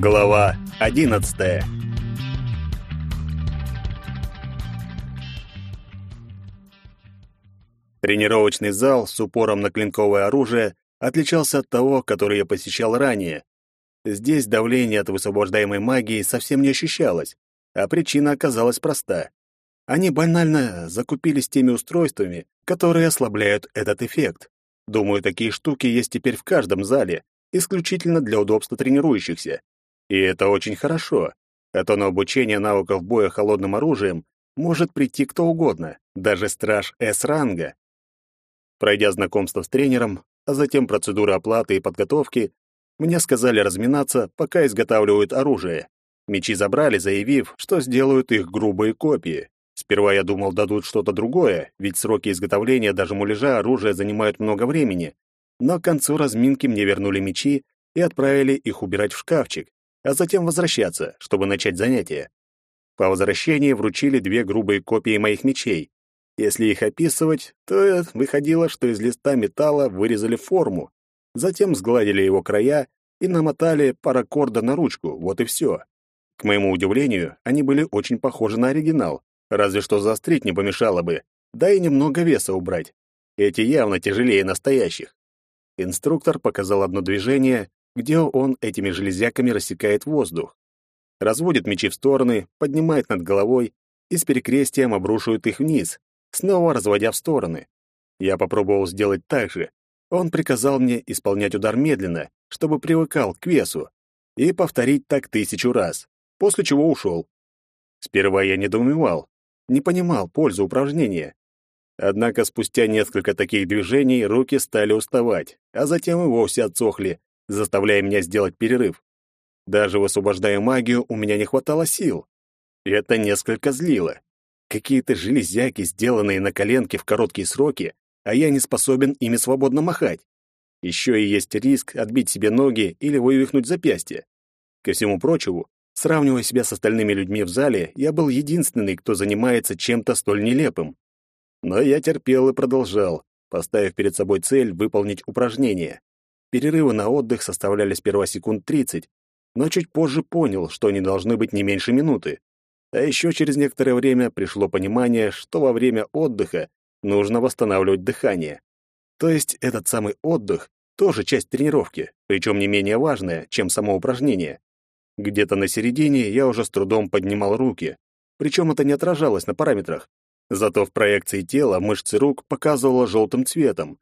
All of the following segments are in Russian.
Глава одиннадцатая. Тренировочный зал с упором на клинковое оружие отличался от того, который я посещал ранее. Здесь давление от высвобождаемой магии совсем не ощущалось, а причина оказалась проста. Они банально закупились теми устройствами, которые ослабляют этот эффект. Думаю, такие штуки есть теперь в каждом зале, исключительно для удобства тренирующихся. И это очень хорошо, а то на обучение навыков боя холодным оружием может прийти кто угодно, даже страж С-ранга. Пройдя знакомство с тренером, а затем процедуру оплаты и подготовки, мне сказали разминаться, пока изготавливают оружие. Мечи забрали, заявив, что сделают их грубые копии. Сперва я думал, дадут что-то другое, ведь сроки изготовления даже муляжа оружия занимают много времени. Но к концу разминки мне вернули мечи и отправили их убирать в шкафчик, а затем возвращаться, чтобы начать занятия. По возвращении вручили две грубые копии моих мечей. Если их описывать, то выходило, что из листа металла вырезали форму, затем сгладили его края и намотали паракорда на ручку, вот и все. К моему удивлению, они были очень похожи на оригинал, разве что заострить не помешало бы, да и немного веса убрать. Эти явно тяжелее настоящих. Инструктор показал одно движение, где он этими железяками рассекает воздух. Разводит мечи в стороны, поднимает над головой и с перекрестием обрушивает их вниз, снова разводя в стороны. Я попробовал сделать так же. Он приказал мне исполнять удар медленно, чтобы привыкал к весу, и повторить так тысячу раз, после чего ушел. Сперва я недоумевал, не понимал пользу упражнения. Однако спустя несколько таких движений руки стали уставать, а затем и вовсе отсохли, заставляя меня сделать перерыв. Даже высвобождая магию, у меня не хватало сил. И это несколько злило. Какие-то железяки, сделанные на коленке в короткие сроки, а я не способен ими свободно махать. Еще и есть риск отбить себе ноги или вывихнуть запястье. Ко всему прочему, сравнивая себя с остальными людьми в зале, я был единственный, кто занимается чем-то столь нелепым. Но я терпел и продолжал, поставив перед собой цель выполнить упражнение. Перерывы на отдых составляли сперва секунд 30, но чуть позже понял, что они должны быть не меньше минуты. А еще через некоторое время пришло понимание, что во время отдыха нужно восстанавливать дыхание. То есть этот самый отдых тоже часть тренировки, причем не менее важная, чем само упражнение. Где-то на середине я уже с трудом поднимал руки, причем это не отражалось на параметрах. Зато в проекции тела мышцы рук показывало желтым цветом.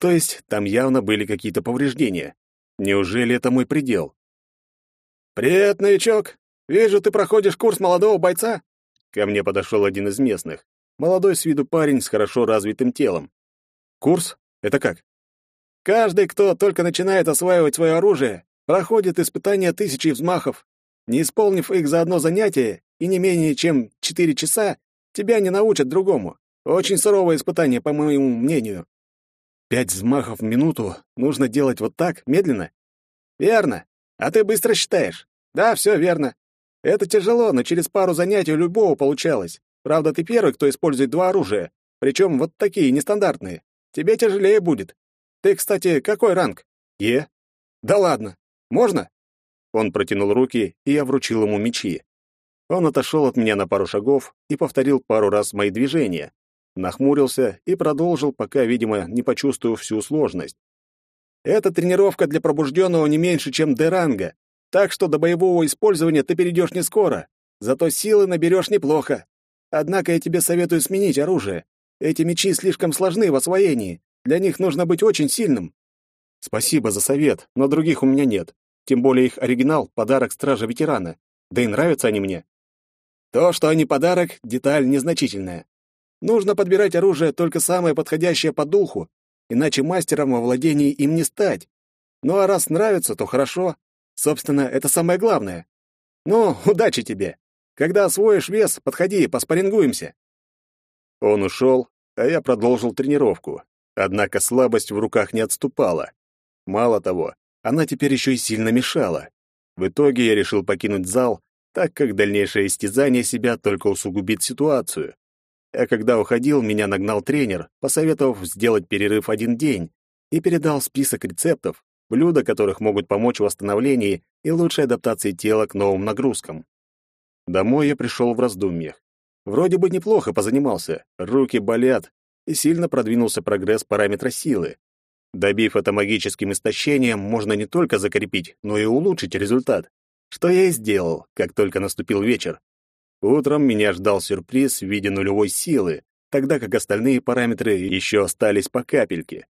То есть там явно были какие-то повреждения. Неужели это мой предел? «Привет, новичок! Вижу, ты проходишь курс молодого бойца?» Ко мне подошел один из местных. Молодой с виду парень с хорошо развитым телом. «Курс? Это как?» «Каждый, кто только начинает осваивать свое оружие, проходит испытания тысячи взмахов. Не исполнив их за одно занятие и не менее чем четыре часа, тебя не научат другому. Очень суровое испытание, по моему мнению. Пять взмахов в минуту нужно делать вот так, медленно? Верно. А ты быстро считаешь. Да, все верно. Это тяжело, но через пару занятий у любого получалось. Правда, ты первый, кто использует два оружия, причем вот такие нестандартные. Тебе тяжелее будет. Ты, кстати, какой ранг? Е. Да ладно. Можно? Он протянул руки, и я вручил ему мечи. Он отошел от меня на пару шагов и повторил пару раз мои движения. Нахмурился и продолжил, пока, видимо, не почувствовав всю сложность. Эта тренировка для пробужденного не меньше, чем Д-ранга, так что до боевого использования ты перейдешь не скоро, зато силы наберешь неплохо. Однако я тебе советую сменить оружие. Эти мечи слишком сложны в освоении, для них нужно быть очень сильным. Спасибо за совет, но других у меня нет. Тем более их оригинал — подарок стража ветерана. Да и нравятся они мне. То, что они подарок, деталь незначительная. Нужно подбирать оружие только самое подходящее по духу, иначе мастером во владении им не стать. Ну а раз нравится, то хорошо. Собственно, это самое главное. Ну, удачи тебе. Когда освоишь вес, подходи, поспорингуемся. Он ушел, а я продолжил тренировку. Однако слабость в руках не отступала. Мало того, она теперь еще и сильно мешала. В итоге я решил покинуть зал, так как дальнейшее истязание себя только усугубит ситуацию. А когда уходил, меня нагнал тренер, посоветовав сделать перерыв один день, и передал список рецептов, блюда которых могут помочь в восстановлении и лучшей адаптации тела к новым нагрузкам. Домой я пришел в раздумьях. Вроде бы неплохо позанимался, руки болят, и сильно продвинулся прогресс параметра силы. Добив это магическим истощением, можно не только закрепить, но и улучшить результат. Что я и сделал, как только наступил вечер. Утром меня ждал сюрприз в виде нулевой силы, тогда как остальные параметры еще остались по капельке.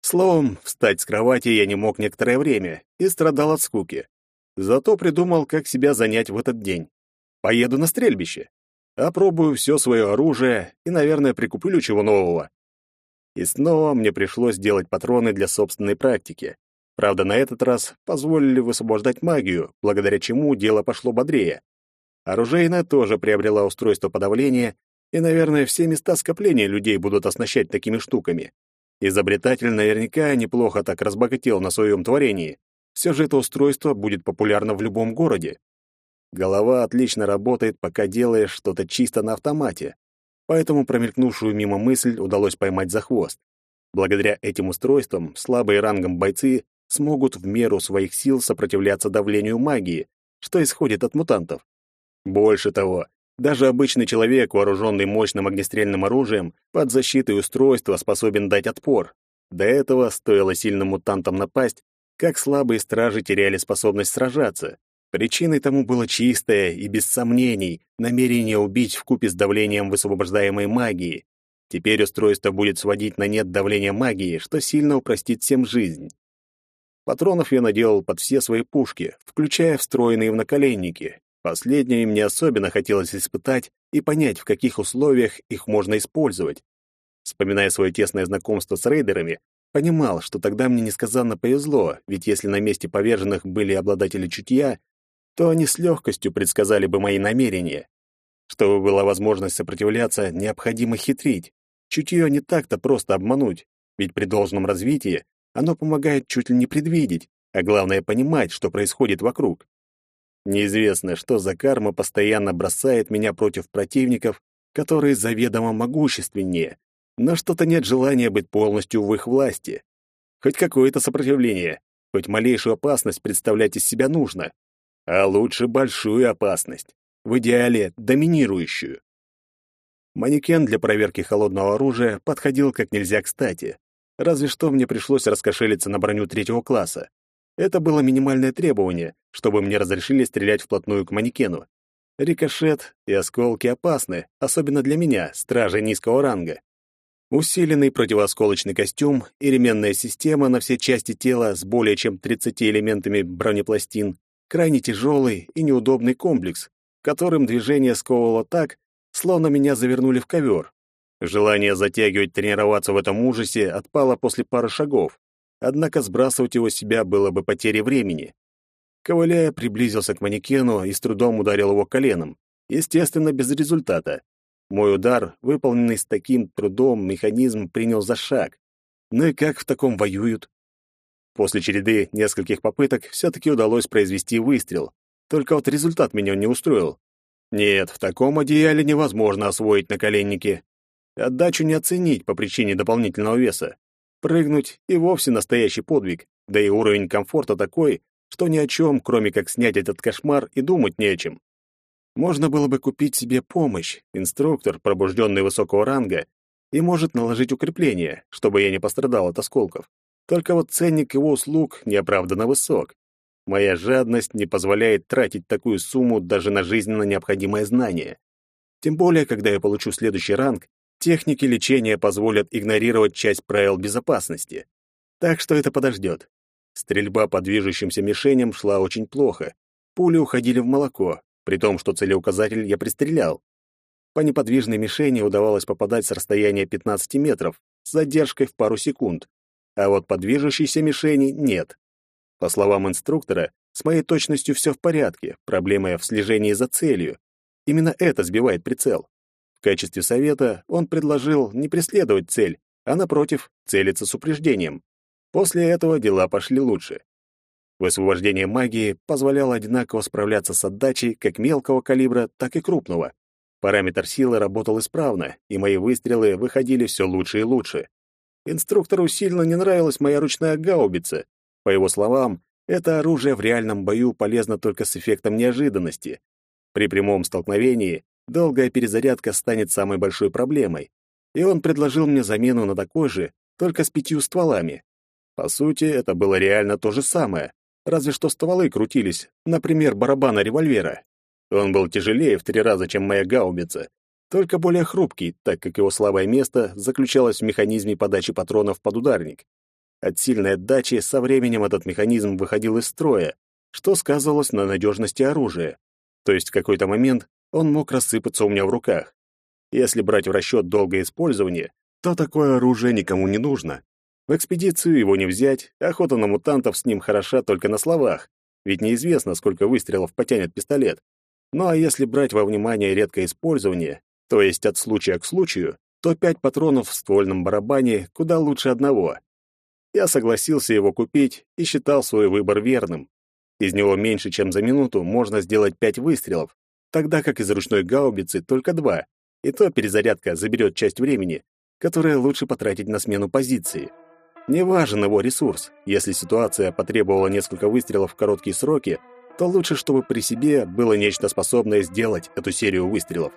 Словом, встать с кровати я не мог некоторое время и страдал от скуки. Зато придумал, как себя занять в этот день. Поеду на стрельбище. Опробую все свое оружие и, наверное, прикуплю чего нового. И снова мне пришлось делать патроны для собственной практики. Правда, на этот раз позволили высвобождать магию, благодаря чему дело пошло бодрее. Оружейная тоже приобрела устройство подавления, и, наверное, все места скопления людей будут оснащать такими штуками. Изобретатель наверняка неплохо так разбогател на своем творении. Все же это устройство будет популярно в любом городе. Голова отлично работает, пока делаешь что-то чисто на автомате поэтому промелькнувшую мимо мысль удалось поймать за хвост. Благодаря этим устройствам слабые рангом бойцы смогут в меру своих сил сопротивляться давлению магии, что исходит от мутантов. Больше того, даже обычный человек, вооруженный мощным огнестрельным оружием, под защитой устройства способен дать отпор. До этого стоило сильным мутантам напасть, как слабые стражи теряли способность сражаться, Причиной тому было чистое и без сомнений намерение убить вкупе с давлением высвобождаемой магии. Теперь устройство будет сводить на нет давление магии, что сильно упростит всем жизнь. Патронов я наделал под все свои пушки, включая встроенные в наколенники. Последние мне особенно хотелось испытать и понять, в каких условиях их можно использовать. Вспоминая свое тесное знакомство с рейдерами, понимал, что тогда мне несказанно повезло, ведь если на месте поверженных были обладатели чутья, то они с легкостью предсказали бы мои намерения. Чтобы была возможность сопротивляться, необходимо хитрить. Чутье не так-то просто обмануть, ведь при должном развитии оно помогает чуть ли не предвидеть, а главное понимать, что происходит вокруг. Неизвестно, что за карма постоянно бросает меня против противников, которые заведомо могущественнее, но что-то нет желания быть полностью в их власти. Хоть какое-то сопротивление, хоть малейшую опасность представлять из себя нужно а лучше большую опасность, в идеале доминирующую. Манекен для проверки холодного оружия подходил как нельзя кстати. Разве что мне пришлось раскошелиться на броню третьего класса. Это было минимальное требование, чтобы мне разрешили стрелять вплотную к манекену. Рикошет и осколки опасны, особенно для меня, стража низкого ранга. Усиленный противоосколочный костюм и ременная система на все части тела с более чем 30 элементами бронепластин крайне тяжелый и неудобный комплекс, которым движение сковывало так, словно меня завернули в ковер. Желание затягивать тренироваться в этом ужасе отпало после пары шагов, однако сбрасывать его с себя было бы потерей времени. Ковыляя, приблизился к манекену и с трудом ударил его коленом, естественно, без результата. Мой удар, выполненный с таким трудом, механизм принял за шаг. Ну и как в таком воюют? После череды нескольких попыток все-таки удалось произвести выстрел. Только вот результат меня не устроил. Нет, в таком одеяле невозможно освоить наколенники. Отдачу не оценить по причине дополнительного веса. Прыгнуть и вовсе настоящий подвиг, да и уровень комфорта такой, что ни о чем, кроме как снять этот кошмар, и думать не о чем. Можно было бы купить себе помощь, инструктор, пробужденный высокого ранга, и может наложить укрепление, чтобы я не пострадал от осколков. Только вот ценник его услуг неоправданно высок. Моя жадность не позволяет тратить такую сумму даже на жизненно необходимое знание. Тем более, когда я получу следующий ранг, техники лечения позволят игнорировать часть правил безопасности. Так что это подождет. Стрельба по движущимся мишеням шла очень плохо. Пули уходили в молоко, при том, что целеуказатель я пристрелял. По неподвижной мишени удавалось попадать с расстояния 15 метров с задержкой в пару секунд а вот по движущейся мишени нет. По словам инструктора, с моей точностью все в порядке, проблема в слежении за целью. Именно это сбивает прицел. В качестве совета он предложил не преследовать цель, а, напротив, целиться с упреждением. После этого дела пошли лучше. Высвобождение магии позволяло одинаково справляться с отдачей как мелкого калибра, так и крупного. Параметр силы работал исправно, и мои выстрелы выходили все лучше и лучше. Инструктору сильно не нравилась моя ручная гаубица, По его словам, это оружие в реальном бою полезно только с эффектом неожиданности. При прямом столкновении долгая перезарядка станет самой большой проблемой, и он предложил мне замену на такой же, только с пятью стволами. По сути, это было реально то же самое, разве что стволы крутились, например, барабана револьвера. Он был тяжелее в три раза, чем моя гаубица, только более хрупкий, так как его слабое место заключалось в механизме подачи патронов под ударник. От сильной отдачи со временем этот механизм выходил из строя, что сказывалось на надежности оружия. То есть в какой-то момент он мог рассыпаться у меня в руках. Если брать в расчет долгое использование, то такое оружие никому не нужно. В экспедицию его не взять, охота на мутантов с ним хороша только на словах, ведь неизвестно, сколько выстрелов потянет пистолет. Ну а если брать во внимание редкое использование, то есть от случая к случаю, то пять патронов в ствольном барабане куда лучше одного. Я согласился его купить и считал свой выбор верным. Из него меньше, чем за минуту, можно сделать пять выстрелов, тогда как из ручной гаубицы только два, и то перезарядка заберет часть времени, которое лучше потратить на смену позиции. Не важен его ресурс. Если ситуация потребовала несколько выстрелов в короткие сроки, то лучше, чтобы при себе было нечто способное сделать эту серию выстрелов.